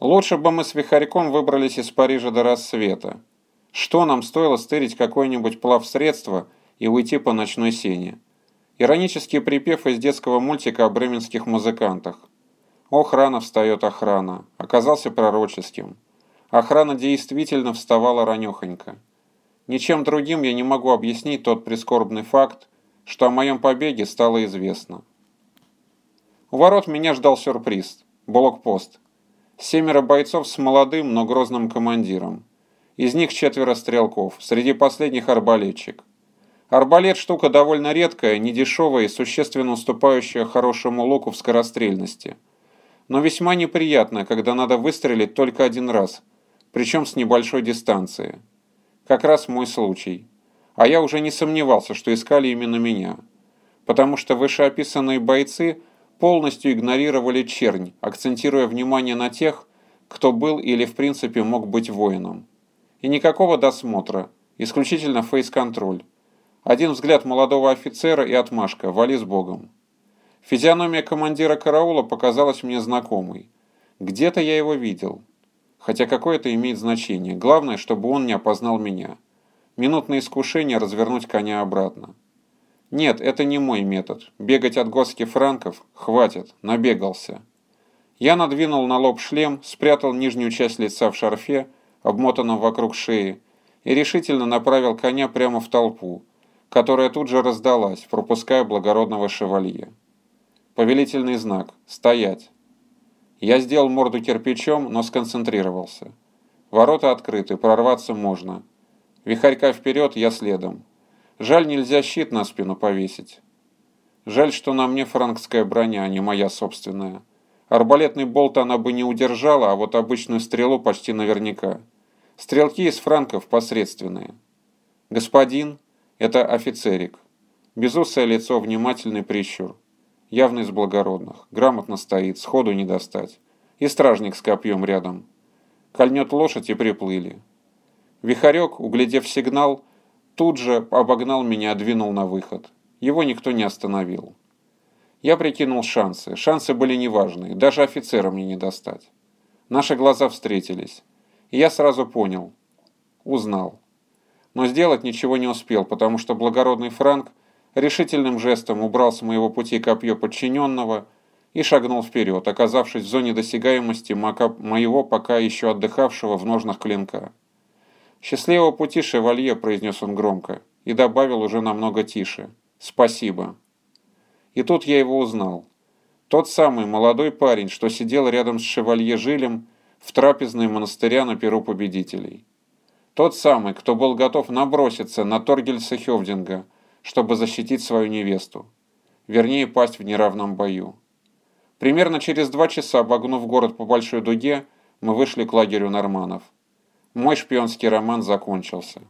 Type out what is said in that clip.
Лучше бы мы с Вихарьком выбрались из Парижа до рассвета. Что нам стоило стырить какое-нибудь плавсредство и уйти по ночной сене? Иронический припев из детского мультика о бременских музыкантах. Охрана встает охрана. Оказался пророческим. Охрана действительно вставала ранехонько. Ничем другим я не могу объяснить тот прискорбный факт, что о моем побеге стало известно. У ворот меня ждал сюрприз – блокпост. Семеро бойцов с молодым, но грозным командиром. Из них четверо стрелков, среди последних арбалетчик. Арбалет – штука довольно редкая, недешевая и существенно уступающая хорошему луку в скорострельности. Но весьма неприятная, когда надо выстрелить только один раз, причем с небольшой дистанции. Как раз мой случай. А я уже не сомневался, что искали именно меня. Потому что вышеописанные бойцы полностью игнорировали чернь, акцентируя внимание на тех, кто был или в принципе мог быть воином. И никакого досмотра, исключительно фейс-контроль. Один взгляд молодого офицера и отмашка «Вали с Богом». Физиономия командира караула показалась мне знакомой. Где-то я его видел. Хотя какое это имеет значение. Главное, чтобы он не опознал меня. Минутное искушение развернуть коня обратно. Нет, это не мой метод. Бегать от госки франков хватит, набегался. Я надвинул на лоб шлем, спрятал нижнюю часть лица в шарфе, обмотанном вокруг шеи, и решительно направил коня прямо в толпу, которая тут же раздалась, пропуская благородного шевалье. Повелительный знак «Стоять». Я сделал морду кирпичом, но сконцентрировался. Ворота открыты, прорваться можно. Вихарька вперед, я следом. Жаль, нельзя щит на спину повесить. Жаль, что на мне франкская броня, а не моя собственная. Арбалетный болт она бы не удержала, а вот обычную стрелу почти наверняка. Стрелки из франков посредственные. Господин, это офицерик. Безусое лицо, внимательный прищур. Явно из благородных. Грамотно стоит, сходу не достать. И стражник с копьем рядом. Кольнет лошадь и приплыли. Вихарек, углядев сигнал, тут же обогнал меня, двинул на выход. Его никто не остановил. Я прикинул шансы. Шансы были неважные, даже офицера мне не достать. Наши глаза встретились. И я сразу понял. Узнал. Но сделать ничего не успел, потому что благородный Франк решительным жестом убрал с моего пути копье подчиненного и шагнул вперед, оказавшись в зоне досягаемости моего пока еще отдыхавшего в ножнах клинка. «Счастливого пути, шевалье», — произнес он громко, и добавил уже намного тише. «Спасибо». И тут я его узнал. Тот самый молодой парень, что сидел рядом с шевалье Жилем в трапезной монастыря на перу победителей. Тот самый, кто был готов наброситься на Торгельса Хевдинга, чтобы защитить свою невесту. Вернее, пасть в неравном бою. Примерно через два часа, обогнув город по большой дуге, мы вышли к лагерю норманов. Мой шпионский роман закончился.